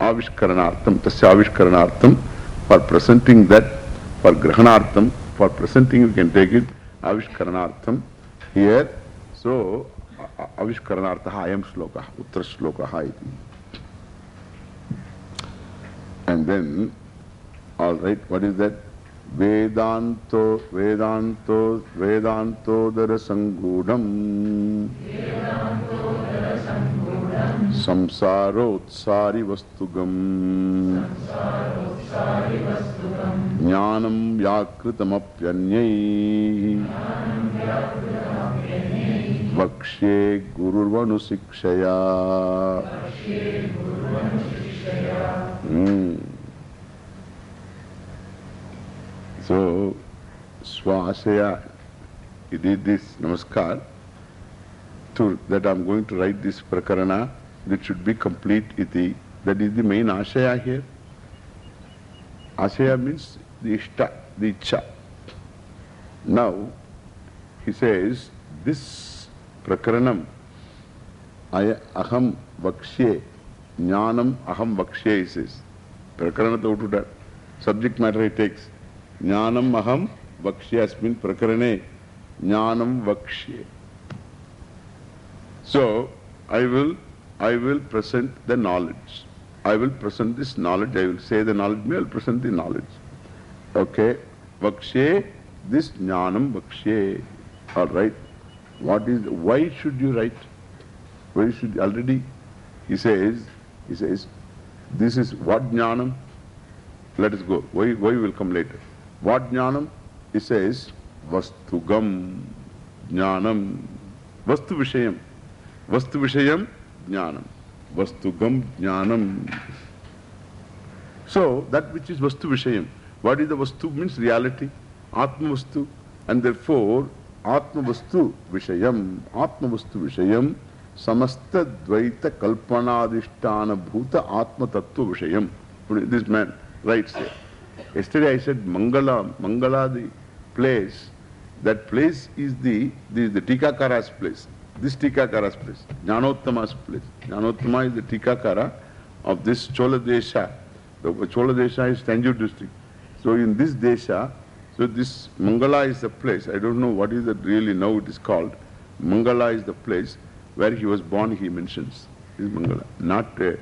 आविष्करणार्थम तस्य आविष्करणार्थम for presenting that for ग्रहणार्थम for presenting you can take it आविष्करणार्थम here so आविष्करणार्थ अयम श्लोक उत्तर श्लोक and then all right what is that वेदांतो वेदांतो वेदांतो दर संगूढ़ संसारोत्सारी वस्तुगम ज्ञानम व्याकृतमप्यन्य। वक्ष्ये गुरुर्वनु सो हम्म। स्वाशया दिस नमस्कार to that I am going to write this प्रकरण that should be complete iti. That is the main ashaya here. Ashaya means the ishta, the icha. Now, he says, this prakaranam, aham vakshye, jnanam aham vakshye, he says. Prakarana subject matter he takes. Jnanam aham vakshya asmin prakarane. Jnanam vakshya. So, I will, I will present the knowledge. I will present this knowledge. I will say the knowledge. I will present the knowledge. Okay. Vakshya, this jnanam vakshya. All right. What is, why should you write? Why should, already, he says, he says, this is what jnanam? Let us go. Why, why will come later? What jnanam? He says, Vastugam jnanam. Vastu Vishayam. Vastu Vishayam jnanam. Vastugam jnanam. So, that which is Vastu Vishayam. What is the Vastu? Means reality. Atma Vastu. And therefore, Atma Vastu Vishayam. Atma Vastu Vishayam. Samasta Dvaita Kalpanadishtana Bhuta Atma Tattva Vishayam. This man writes here. Yesterday I said Mangala, Mangala the place, that place is the, the, the Tikakara's place. This Tikakara's place, Jnanottama's place. Jnanottama is the Tikakara of this Chola Desha. The Chola Desha is Tanjore district. So in this Desha, so this Mangala is the place. I don't know what is it really now it is called. Mangala is the place where he was born, he mentions. Is Mangala. Not uh,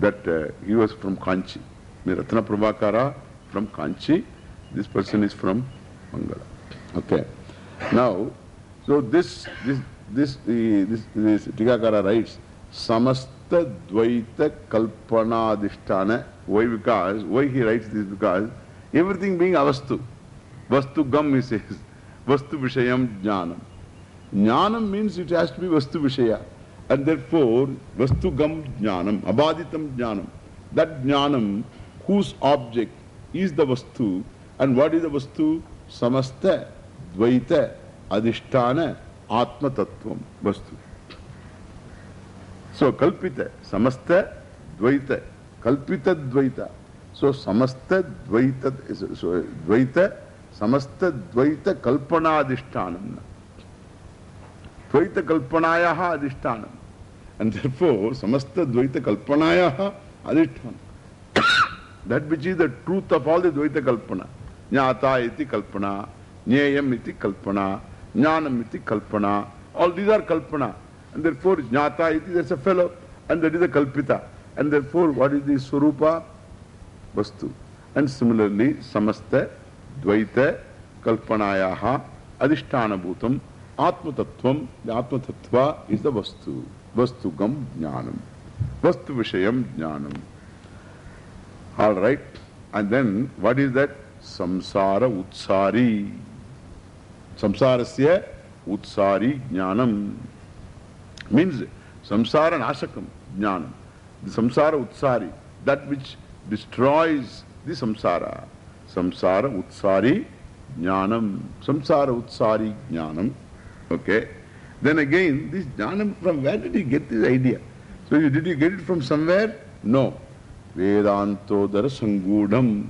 that uh, he was from Kanchi. Ratna Prabhakara from Kanchi. This person is from Mangala. Okay. Now, so this, this, this, the, this, this Tikakara writes, Samasta Dvaita Kalpanadishtana. Why? Because, why he writes this? Because everything being avastu. Vastu gam, he says. Vastu Vishayam Jnanam. Jnanam means it has to be Vastu Vishaya. And therefore, Vastu gam Jnanam, Abaditam Jnanam. That Jnanam, whose object is the Vastu. And what is the Vastu? Samasta, Dvaita, Adhishtana, आत्मतत्व वस्तु। सो कल समस्त, द्वैत, कल्पित, द्वैत। सो समस्त, द्वैत द्वैत, समस्त, द्वैत, कल्पनाधिष्ठान। द्वैत कल्पनाया अधिष्ठान। समस्त, द्वैत कल्पनाया अधिष्ठान। That which is the truth of all the द्वैत कल्पना। ज्ञाता कल्पना ज्ञेय कल्पना Jnanam iti Kalpana. All these are Kalpana. And therefore, Jnata iti, that's a fellow. And that is a Kalpita. And therefore, what is the Swarupa? Vastu. And similarly, Samasta, Dvaita, Kalpanayaha, Adhishtana Bhutam, Atma Tattvam, the Atma Tattva is the Vastu. Vastu Vastugam Jnanam. Vastu Vishayam Jnanam. All right. And then what is that? Samsara Utsari. Samsarasya Utsari Jnanam. Means Samsara Nashakam Jnanam. The Samsara Utsari. That which destroys the Samsara. Samsara Utsari Jnanam. Samsara Utsari Jnanam. Okay. Then again, this Jnanam, from where did he get this idea? So did you get it from somewhere? No. Vedantodara Sangudam.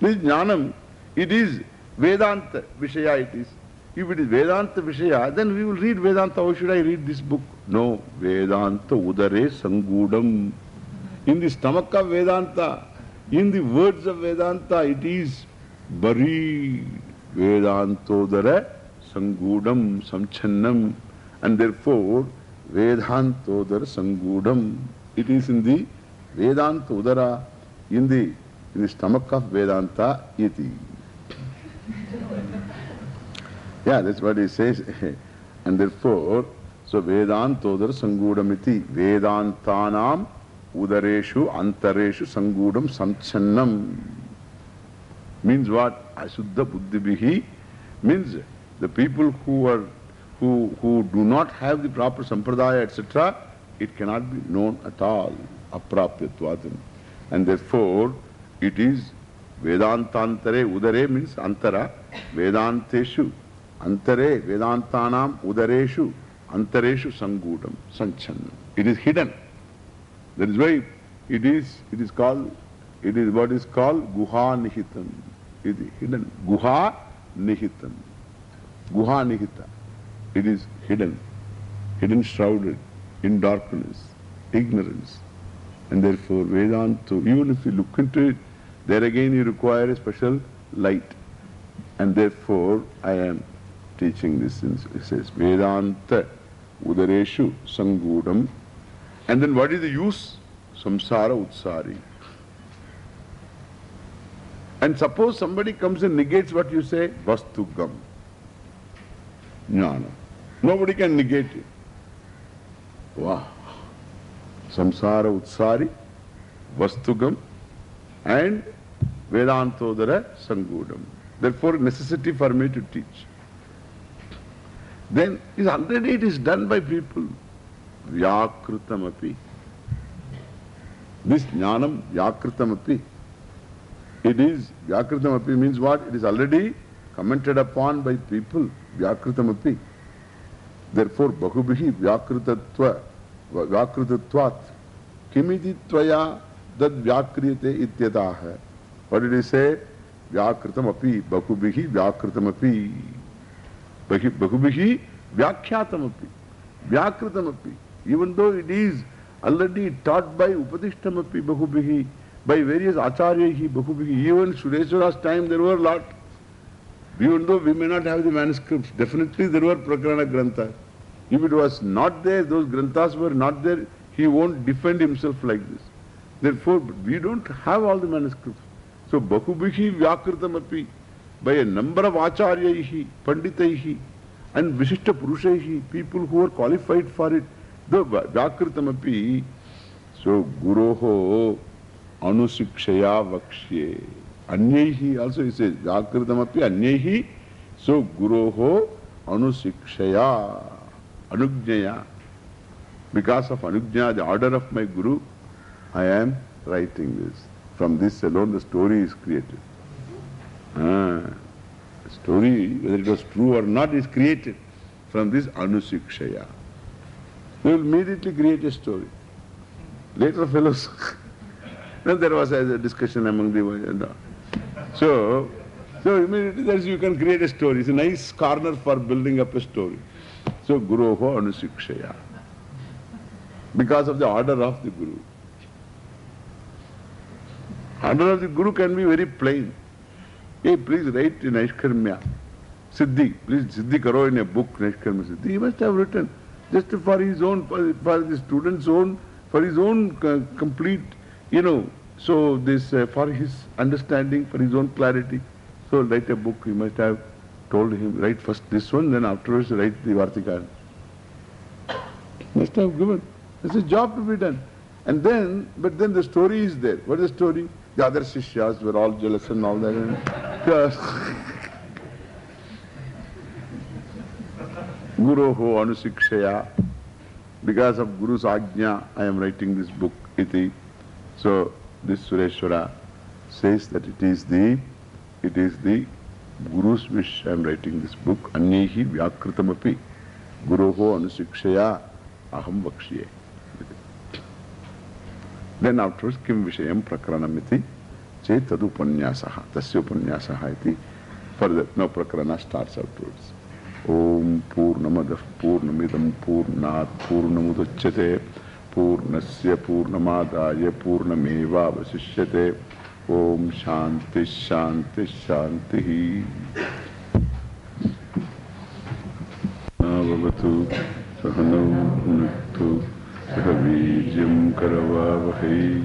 This Jnanam, it is Vedanta Vishaya it is. If it is Vedanta Vishaya, then we will read Vedanta. Why should I read this book? No. Vedanta Udare Sangudam. In the stomach of Vedanta, in the words of Vedanta, it is buried. Vedantodara Sangudam Samchannam. And therefore, Vedantodara Sangudam. It is in the Vedanta Udara, in the, in the stomach of Vedanta, iti. Yeah, that's what he says. and therefore, so Vedantodara Sangudamiti, Vedantanam Udareshu Antareshu Sangudam Samchannam. Means what? Asuddha Buddhibihi means the people who are who, who do not have the proper sampradaya, etc., it cannot be known at all. Aprapyatvadam. And therefore, it is Vedantantare, Udare means Antara, Vedanteshu, Antare, Vedantanam, Udareshu, Antareshu Sangudam, Sanchanam. It is hidden. That is why it is, it is called, it is what is called Guha Nihitam. It is hidden. Guha Nihitam. Guha Nihita. It is hidden, hidden shrouded in darkness, ignorance. And therefore Vedanta, even if you look into it, there again you require a special light. And therefore I am teaching this. It says Vedanta Udareshu Sangudam. And then what is the use? Samsara Utsari. And suppose somebody comes and negates what you say, Vastugam. Jnana. Nobody can negate it. Wow. Samsara Utsari, Vastugam, and Vedanta Vedantodara Sangudam. Therefore, necessity for me to teach. Then, is already it is done by people. Vyakritamapi. This jnanam, Vyakritamapi. It is, Vyakritamapi means what? It is already commented upon by people. Vyakritamapi. Therefore, Bahubihi Vyakritatva, Vyakritatvat, Kimiti Tvaya Dad Vyakriyate Ityataha. What did he say? Vyakritamapi, Bahubihi Vyakritamapi. Bahubihi Vyakhyatamapi. Vyakritamapi. Even though it is already taught by Upadishtamapi Bahubihi, by various Acharyahi Bahubihi, even Sureshwara's time there were a lot. Even though we may not have the manuscripts, definitely there were Prakarana Granthas. If it was not there, those Granthas were not there, he won't defend himself like this. Therefore, we don't have all the manuscripts. So, Bahubihi Vyakritamapi, by a number of Acharyahi, Panditaihi, and Vishishta Purushaihi, people who are qualified for it, the Vyakritamapi, so Guroho Anusikshaya Vakshye. Anyehi also he says, Vyakritamapi Anyehi, so Guroho Anusikshaya, Anujnaya. Because of Anujnaya, the order of my Guru, I am writing this. From this alone the story is created. Ah, story, whether it was true or not, is created from this Anusikshaya. They will immediately create a story. Later fellows, then there was a discussion among the... So, so immediately there's, you can create a story. It's a nice corner for building up a story. So, Guroho Anusikshaya. Because of the order of the Guru. Order of the Guru can be very plain. Hey, please write in Aishkarmya. Siddhi, please Siddhi Karo in a book, Naishkarmya Siddhi. He must have written just for his own, for, the student's own, for his own uh, complete, you know, so this, uh, for his understanding, for his own clarity. So write a book, he must have told him, write first this one, then afterwards write the Vartika. Must have given. There's a job to be done. And then, but then the story is there. What is the story? The other Sishyas were all jealous and all that. Guroho Anusikshaya. Because of Guru's Ajna, I am writing this book, Iti. So, this Sureshwara says that it is the, it is the Guru's wish I am writing this book. Anyehi Vyakritamapi. Guroho Anusikshaya Aham Vakshye. Then afters किम विषय प्रकरणम चेत तदुपन्यास तस्पन्यास further no प्रकरण start afters ओम पूर्णमद, पूर्णमिद पूर्णा पूर्ण मुदच्यते पूर्णस्य पूर्णमादाय पूर्णमेवावशिष्य ओम शांति शांति शांति ही वीर्यं करवावहै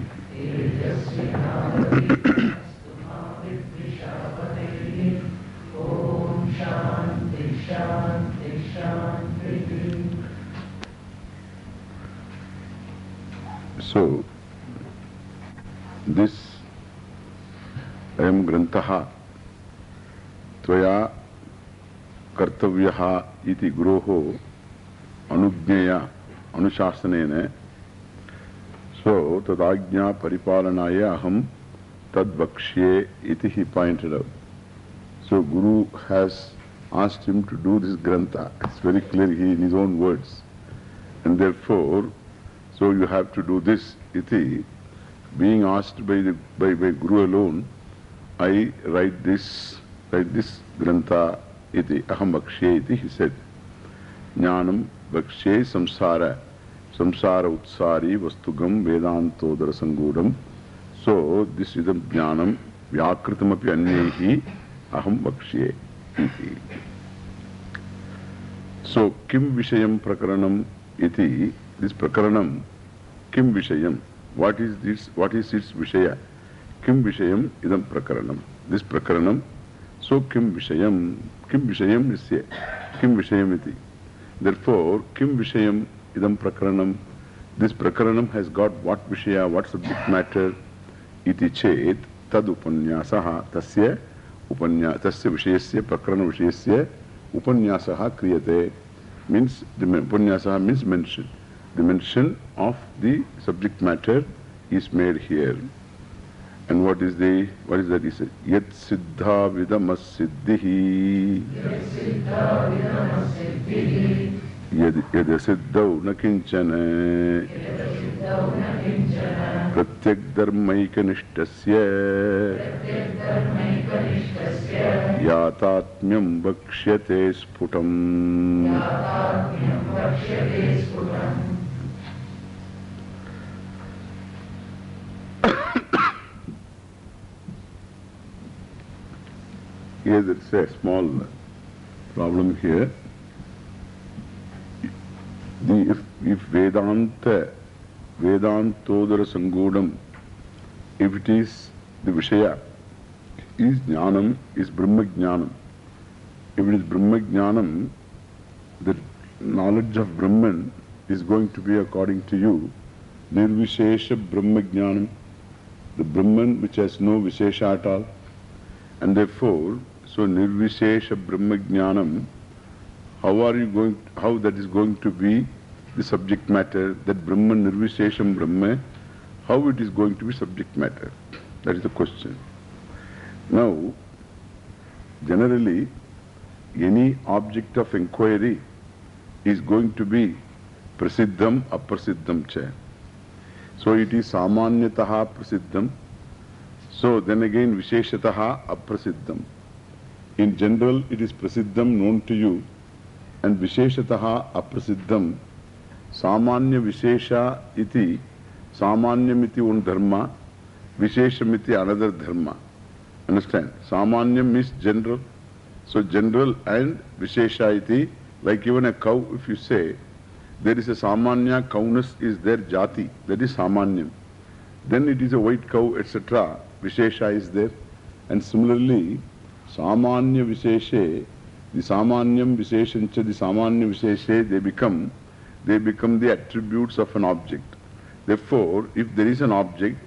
So, this ayam grantaha tvaya kartavyaha iti guroho anugneya anushasane so tadagnya paripalanaya aham tadvakshye iti he pointed out. So Guru has asked him to do this grantha. It's very clear he in his own words. And therefore, so you have to do this iti. Being asked by, the, by, by Guru alone, I write this, write this grantha iti. Aham bhakshe iti, he said. Jnanam बक्षे संसार संसार उत्सारी वस्तुगम वेदांतोदर संगूढ़ so this is ज्ञान व्याकृतम अन्य अहम बक्ष्ये सो किम विषय प्रकरणम इति this प्रकरणम किम विषय? What is this what is its विषय? किम विषय इदम प्रकरणम? दिस प्रकरणम सो किम विषय किम विषय किम विषय Therefore, kim vishayam idam prakaranam, this prakaranam has got what vishaya, what subject matter, iti chet, tad upanyasaha, tasya upanya, tasya vishayasya, prakarana vishayasya, upanyasaha kriyate, means, the upanyasaha means mention. The mention of the subject matter is made here. And what is the, what is that? He said, Yat siddha vidamas siddhihi. Yad siddhau na kinchana. Pratyak dharmaikanishtasya. Yatatmyam vakshyate sputam. Here there is a small problem here. The, if, if Vedanta, Vedantodara Sangodam, if it is the Vishaya, is Jnanam, is Brahma Jnanam. If it is Brahma Jnanam, the knowledge of Brahman is going to be according to you, Nirvishesha Brahma Jnanam, the Brahman which has no Vishesha at all. And therefore, so Nirvishesha Brahma Jnanam, how are you going, to, how that is going to be the subject matter, that Brahman Nirvishesham Brahma, how it is going to be subject matter? That is the question. Now, generally, any object of inquiry is going to be prasiddham aprasiddham cha. So it is samanyataha prasiddham. So then again visheshataha aprasiddham. In general, it is prasiddham known to you and visheshataha aprasiddham. Samanya vishesha iti samanyamiti one dharma, visheshamiti another dharma. Understand? Samanyam is general. So general and vishesha iti, like even a cow, if you say, there is a samanya, cowness is there, jati, that is samanyam. Then it is a white cow, etc. Vishesha is there. And similarly, samanya visheshe, the samanyam visheshancha, the samanya visheshe, they become, they become the attributes of an object. Therefore, if there is an object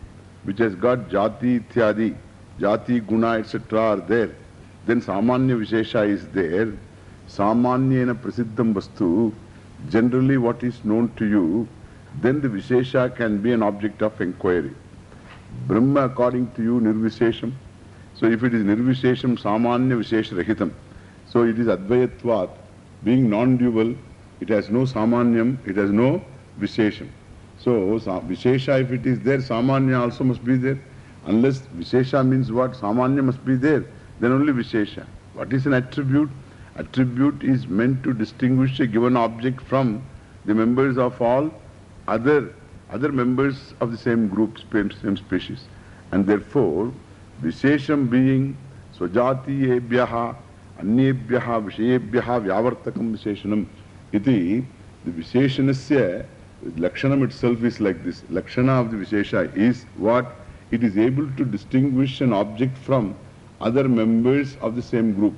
which has got jati, ithyadi, jati, guna, etc. are there, then samanya vishesha is there. Samanyena prasiddham vastu, generally what is known to you, then the vishesha can be an object of inquiry. Brahma according to you nirvishesham. So if it is nirvishesham samanya vishesha rahitam. So it is advayatvat, being non-dual, it has no samanyam, it has no vishesham. So vishesha if it is there, samanya also must be there. Unless vishesha means what? Samanya must be there. Then only vishesha. What is an attribute? Attribute is meant to distinguish a given object from the members of all other other members of the same group, same species. And therefore, Vishesham being Swajatiyebhyaha, Anyebhyaha, Vishayebhyaha, Vyavartakam Visheshanam. Iti, the Visheshanasya, Lakshanam itself is like this. Lakshana of the Vishesha is what? It is able to distinguish an object from other members of the same group.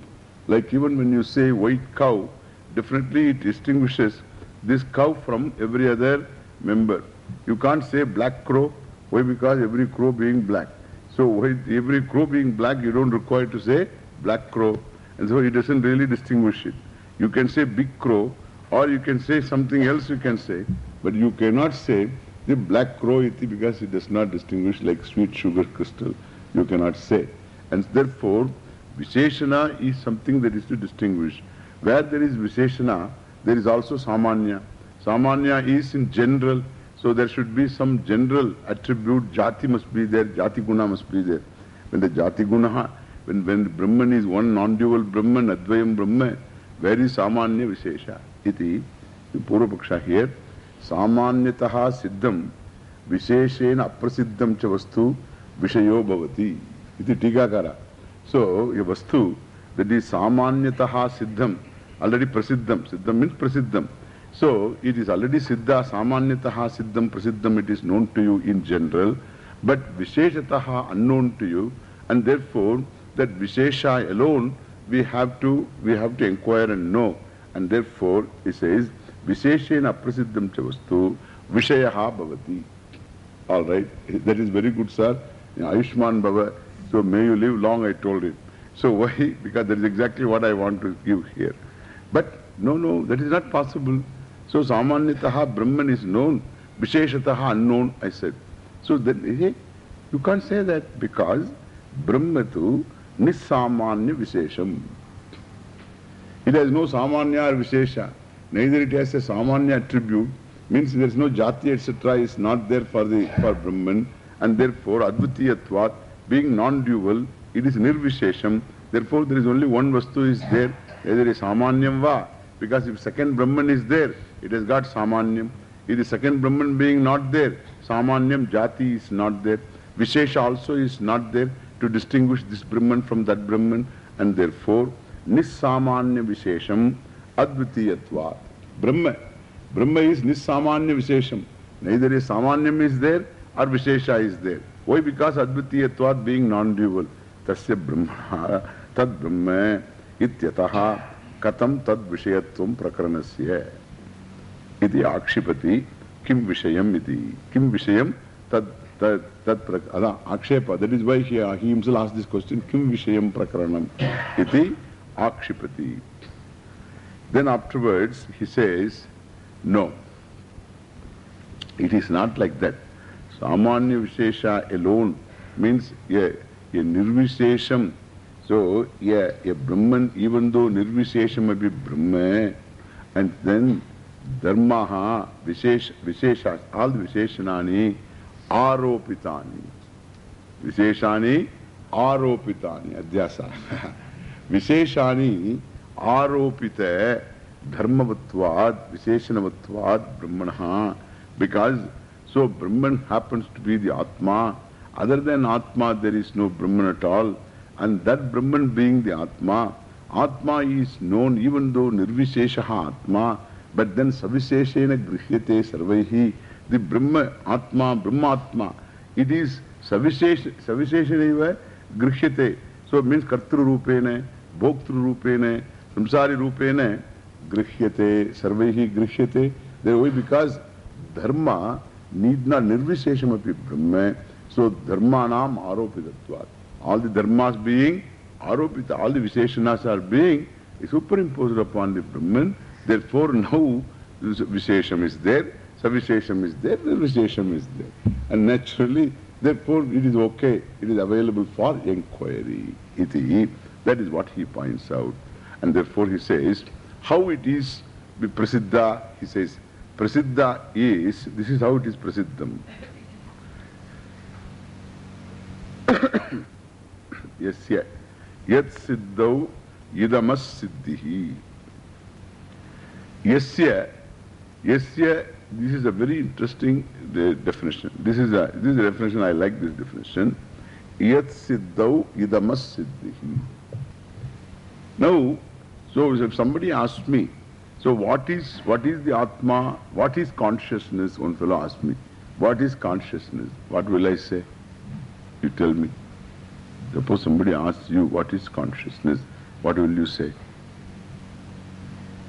Like even when you say white cow, definitely it distinguishes this cow from every other member. You can't say black crow. Why? Because every crow being black. So why, every crow being black, you don't require to say black crow. And so he doesn't really distinguish it. You can say big crow or you can say something else you can say, but you cannot say the black crow iti because it does not distinguish like sweet sugar crystal. You cannot say. And therefore, Visheshana is something that is to distinguish. Where there is Visheshana, there is also Samanya. Samanya is in general, so there should be some general attribute. Jati must be there, Jati Guna must be there. When the Jati Guna, when, when Brahman is one non-dual Brahman, Advayam Brahma, where is Samanya Vishesha? Iti, the Purvapaksha here, Samanyataha Siddham, Visheshena Aprasiddham cha vastu, Vishayo Bhavati. Iti Tikakara. So, a vastu that is Samanyataha Siddham, already Prasiddham. Siddham means Prasiddham. So, it is already Siddha, Samanyataha Siddham, Prasiddham, it is known to you in general, but Visheshataha unknown to you, and therefore, that Vishesha alone, we have to, we have to inquire and know. And therefore, he says, Visheshena Prasiddham Chavastu, Vishayaha Bhavati. All right, that is very good, sir. Ayushman Bhava. So may you live long, I told him. So why? Because that is exactly what I want to give here. But no, no, that is not possible. So Samanyataha Brahman is known, Visheshataha unknown, I said. So then, hey, you can't say that because Brahmatu Nisamanya Vishesham. It has no Samanya or Vishesha. Neither it has a Samanya attribute, means there is no Jati etc. is not there for the for Brahman, and therefore Advitiyatvat, being non-dual, it is Nirvishesham. Therefore there is only one Vastu is there, either is Samanyam va, because if second Brahman is there, it has got Samanyam. If the second Brahman being not there, Samanyam Jati is not there. Vishesha also is not there to distinguish this Brahman from that Brahman, and therefore Nissamanya Vishesham Advitiyatvat. Brahma. Brahma is Nissamanya Vishesham. Neither is Samanyam is there or Vishesha is there. Why? Because Advitiyatvat being non-dual. Tasya Brahma Tad Brahma Ityataha Katam Tad Vishayatvam Vishayam Tad Tad Tad Akshepa. That is why he, he himself asked this question. Kim Vishayam Prakaranam iti Akshipati. Then afterwards he says, no, it is not like that. Samanya Vishesha alone means a, a Nirvishesham. So, a, a Brahman, even though Nirvishesham may be Brahma, and then Dharmaha, Vishesh, Vishesha, all the Visheshanani, Aropitani. Visheshani, Aropitani, Adhyasa. Visheshani, Aropita, Dharmavatvad, Visheshanavad, Brahmanaha. Because, so Brahman happens to be the Atma. Other than Atma, there is no Brahman at all. And that Brahman being the Atma, Atma is known even though Nirvisheshaha Atma, but then Savisheshena Grihyate Sarvaihi, the Brahma Atma, Brahmatma, it is Savishesh, Savisheshaneva Grihyate. So means Kartru Rupene, Bhoktru Rupene, Samsari Rupene, Grihyate, Sarvaihi Grihyate. Therefore, because Dharma need not Nirvishesham api Brahma, so Dharma nam Aropitatvat. All the dharmas being aropita, all the Visheshanas are being superimposed upon the Brahman. Therefore, now Vishesham is there, Savishesham is there, Nirvishesham is there. And naturally, therefore, it is okay, it is available for inquiry. Iti. That is what he points out. And therefore, he says, how it is Prasiddha, he says, Prasiddha is, this is how it is Prasiddham. Yasya Yat Siddhau Idamas Siddhihi Yasya Yasya, this is a very interesting uh, definition. This is a, this is a definition, I like this definition. Yat siddhau idamas siddhihi. Now, so if somebody asks me, so what is, what is the Atma, what is consciousness? One fellow asked me, what is consciousness? What will I say? You tell me. Suppose somebody asks you, what is consciousness? What will you say?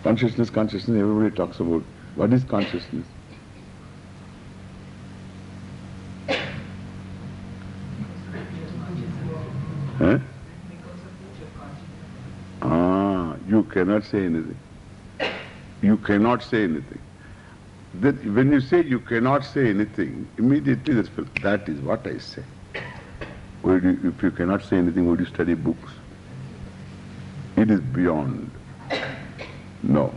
Consciousness, consciousness, everybody talks about. What is consciousness? Huh? Ah, you cannot say anything. You cannot say anything. Then when you say you cannot say anything, immediately that's, that is what I say. You, if you cannot say anything, would you study books? It is beyond. No.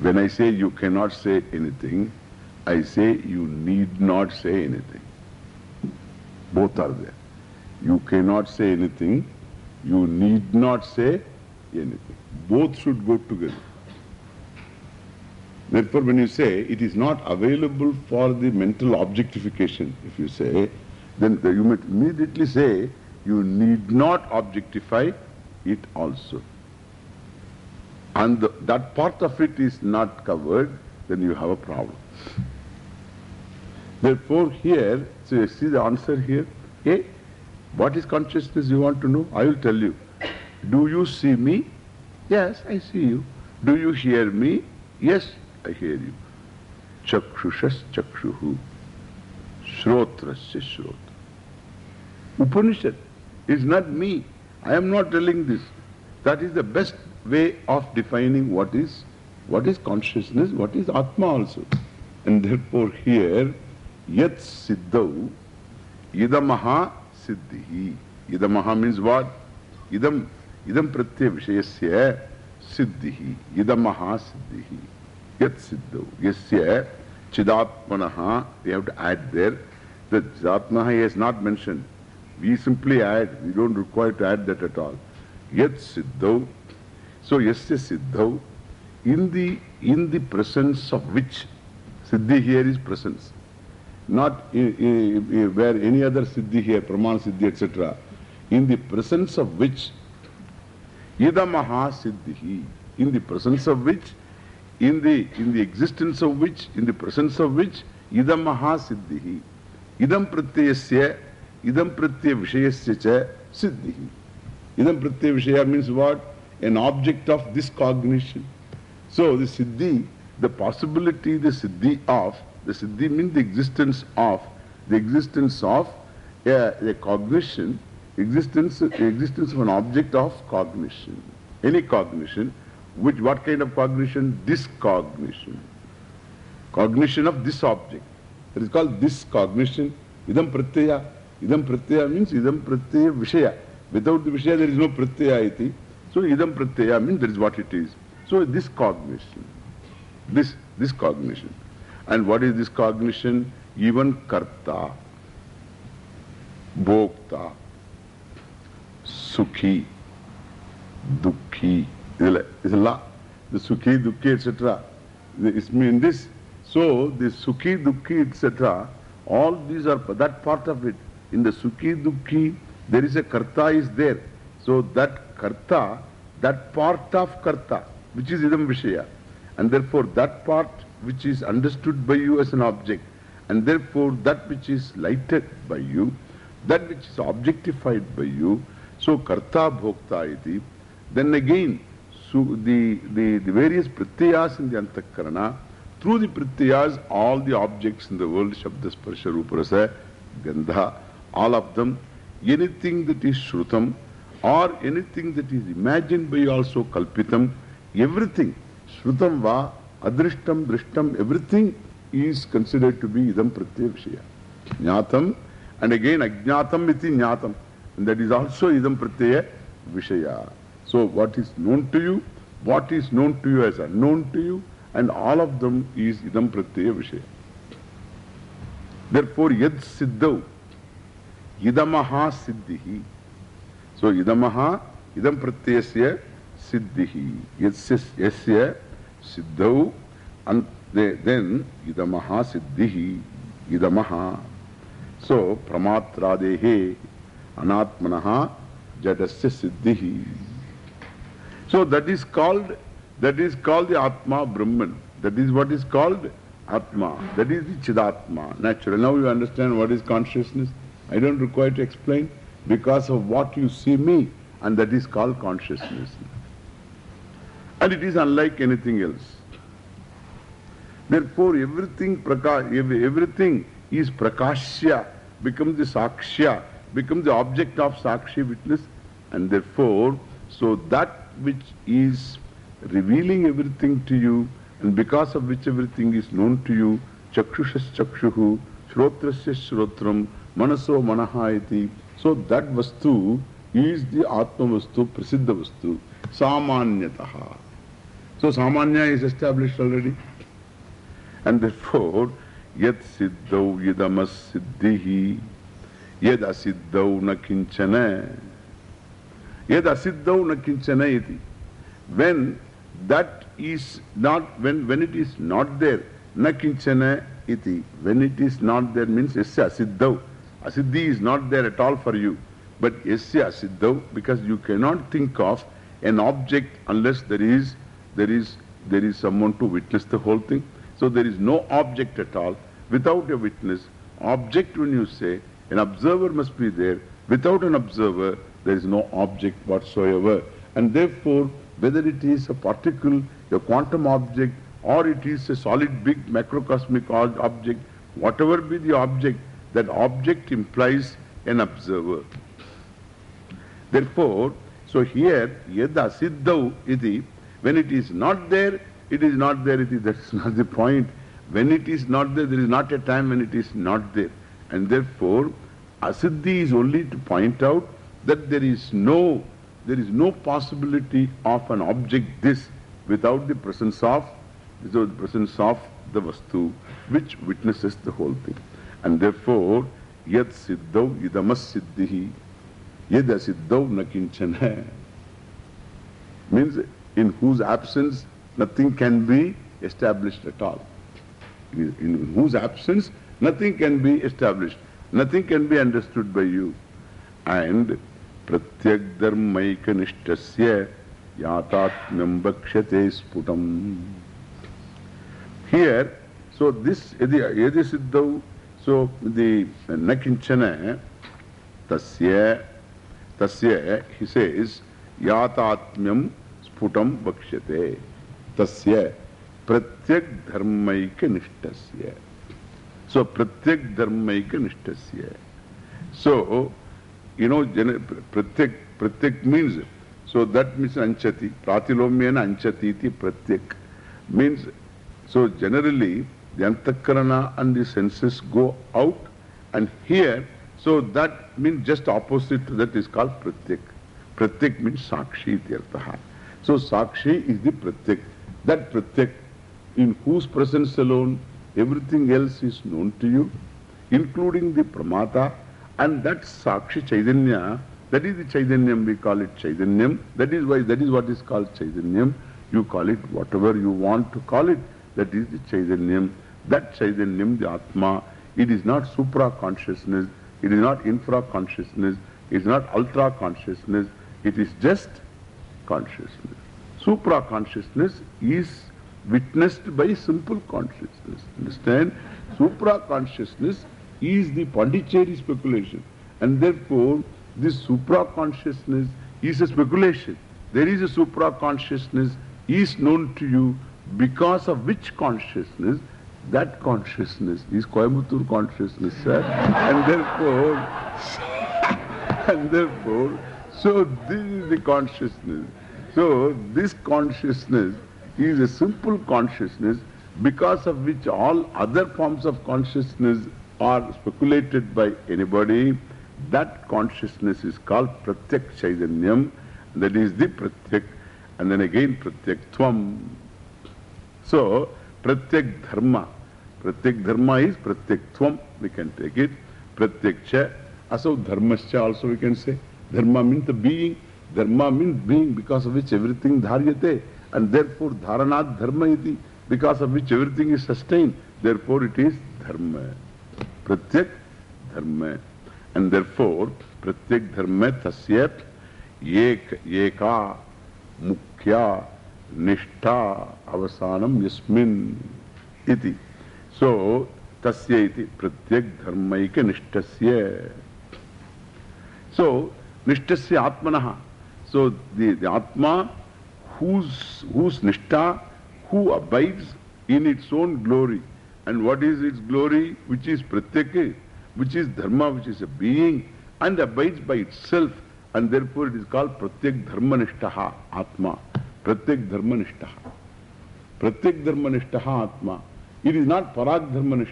When I say you cannot say anything, I say you need not say anything. Both are there. You cannot say anything, you need not say anything. Both should go together. Therefore, when you say it is not available for the mental objectification, if you say, then you might immediately say you need not objectify it also. And the, that part of it is not covered, then you have a problem. Therefore, here, so you see the answer here. Okay? What is consciousness you want to know? I will tell you. Do you see me? Yes, I see you. Do you hear me? Yes, I hear you. Chakshushas chakshuhu. Shrotrasya shrot. Upanishad is not me. I am not telling this. That is the best way of defining what is what is consciousness, what is Atma also. And therefore here, yat siddhau, idamaha siddhihi. Idamaha means what? Idam, idam pratyaya vishayasya siddhihi. Idamaha siddhihi. Yat siddhau. Yasya chidatmanaha, we have to add there. The chidatmanaha has not mentioned. We simply add, we don't require to add that at all. Yat siddhau. So, yasya siddhau, in the, in the presence of which, siddhi here is presence, not in, in, in, where any other siddhi here, praman siddhi, etc. In the presence of which, idamaha siddhihi, in the presence of which, in the, in the existence of which, in the presence of which, idamaha siddhihi, idam pratyayasya, idam pratyaya vishayasya cha siddhihi. Idam pratyaya vishaya means what? An object of this cognition. So the siddhi, the possibility, the siddhi of, the siddhi means the existence of, the existence of a, a cognition, existence, existence of an object of cognition. Any cognition, which, what kind of cognition? This cognition. Cognition of this object. It is called this cognition. Idam pratyaya. Idam pratyaya means idam pratyaya vishaya. Without the vishaya there is no pratyaya iti. So idam pratyaya means that is what it is. So this cognition, this, this cognition. And what is this cognition? Even karta, bhokta, sukhi, dukhi, is a. The sukhi, dukhi, etc. It's mean this. So the sukhi, dukhi, etc. All these are that part of it. In the sukhi, dukhi, there is a karta is there. So that karta, that part of karta, which is idam vishaya. And therefore that part which is understood by you as an object, and therefore that which is lighted by you, that which is objectified by you, so karta bhokta iti, then again so the, the, the various pratyayas in the antakarana, through the pratyayas, all the objects in the world, shabda, sparsha, rupa, rasa, gandha, all of them, anything that is shrutam, or anything that is imagined by you also kalpitam, everything, shrutam va, adrishtam, drishtam, everything is considered to be idam pratyaya vishaya. Jnatam, and again ajnatam iti jnatam, and that is also idam pratyaya vishaya. So what is known to you, what is known to you as unknown to you, and all of them is idam pratyaya vishaya. Therefore, yad siddhau, idamaha siddhihi. Siddhihi. Yasya, yasya siddhau, and They, then idamaha siddhihi, idamaha. So pramatradehe anatmanaha jadasya siddhihi. So that is called, that is called the Atma Brahman. That is what is called Atma. That is the Chidatma, natural. Now you understand what is consciousness. I don't require to explain because of what you see me and that is called consciousness. And it is unlike anything else. Therefore everything, everything is prakashya, becomes the sakshya, becomes the object of sakshi witness and therefore, so that which is revealing everything to you and because of which everything is known to you, chakshushas chakshuhu, shrotrasya shrotram, manaso manaha iti. So that vastu is the atma vastu, prasiddha vastu, samanyataha. So samanya is established already. And therefore, yat siddhau yadamas siddhihi, yad asiddhau na kinchana, yad asiddhau na kinchana iti. When that is not, when, when it is not there, na kinchana iti, when it is not there means yasya asiddhau. Asiddhi is not there at all for you. But yasya asiddhau, because you cannot think of an object unless there is, there is, there is someone to witness the whole thing. So there is no object at all. Without a witness, object when you say, an observer must be there. Without an observer, there is no object whatsoever. And therefore, whether it is a particle, a quantum object, or it is a solid big macrocosmic object, whatever be the object, that object implies an observer. Therefore, so here, yada siddhau iti, when it is not there, it is not there, iti, that's not the point. When it is not there, there is not a time when it is not there. And therefore, asiddhi is only to point out that there is no there is no possibility of an object this without the presence of, without the presence of the vastu, which witnesses the whole thing. And therefore, yad siddhav idamas siddhihi, yad asiddhav nakinchana. Means in whose absence nothing can be established at all. In, whose absence nothing can be established. Nothing can be understood by you. And प्रत्यक धर्मैक निष्ठस्य यातात्म्यम बक्ष्यते स्फुटम here so this the न किंचन तस्य तस्य ही सेज यातात्म्यम स्फुटम बक्ष्यते तस्य प्रत्यक धर्मैक निष्ठस्य सो प्रत्यक धर्मैक निष्ठस्य सो you know, pratyak, pratyak means, so that means anchati, pratilomyana anchati iti pratyak. Means, so generally, the antakarana and the senses go out, and here, so that means just opposite to that is called pratyak. Pratyak means sakshi ityartaha. So sakshi is the pratyak. That pratyak, in whose presence alone everything else is known to you, including the pramata, and that Sakshi Chaitanya, that is the Chaitanyam, we call it Chaitanyam. That is why, that is what is called Chaitanyam. You call it whatever you want to call it. That is the Chaitanyam. That Chaitanyam, the Atma, it is not supra consciousness, it is not infra consciousness, it is not ultra consciousness, it is just consciousness. Supra consciousness is witnessed by simple consciousness. Understand? Supra consciousness is the Pondicherry speculation. And therefore, this supra-consciousness is a speculation. There is a supra-consciousness is known to you because of which consciousness? That consciousness is Coimbatore consciousness, sir. and therefore, and therefore, so this is the consciousness. So this consciousness is a simple consciousness because of which all other forms of consciousness are speculated by anybody, that consciousness is called Pratyak Chaitanyam, that is the Pratyak, and then again Pratyak Tvam. So, Pratyak Dharma. Pratyak Dharma is Pratyak Tvam, we can take it. Pratyak Cha, also Dharmascha also we can say. Dharma means the being, Dharma means being because of which everything dharyate, and therefore Dharanat Dharma iti. because of which everything is sustained. Therefore, it is dharma. Pratyak dharma. And therefore, pratyak dharma tasya ek, eka mukhya nishtha avasanam yasmin iti. So, tasya iti pratyak dharmaika nishtasya. So, nishtasya atmanaha. So, the, the atma whose, whose nishtha, who abides in its own glory. And what is its glory? Which is pratyaka, which is dharma, which is a being and abides by itself. And therefore it is called pratyak dharma nishtaha atma. Pratyak dharma nishtaha. Pratyak dharma nishtaha atma. It is not parag dharma.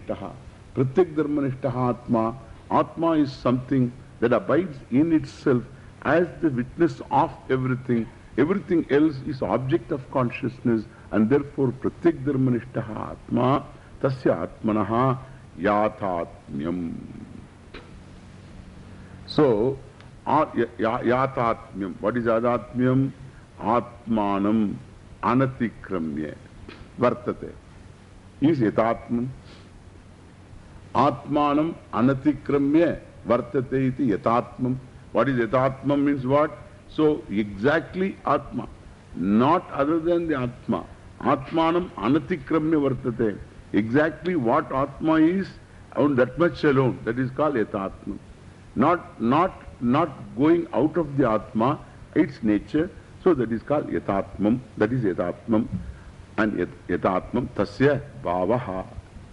Pratyak dharma atma. Atma is something that abides in itself as the witness of everything. Everything else is object of consciousness and therefore pratyak dharma atma. Tasya atmanaha yatatmyam. So, yatatmyam. What is yatatmyam? Atmanam anatikramya. Vartate. Called Yatatmam, that is Yatatmam. And yat, Yatatmam, Tasya Bhavaha,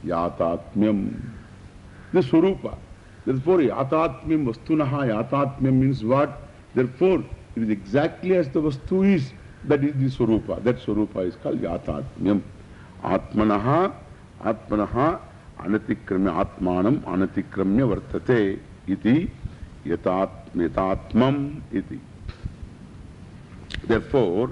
Yatatmyam. The Surupa. Therefore, Yatatmyam Vastunaha, Yatatmyam means what? Therefore, it is exactly as the Vastu is, that is the Surupa. That Surupa is called Yatatmyam. Atmanaha Atmanaha anatikramya atmanam anatikramya vartate iti yatatmam iti. Therefore,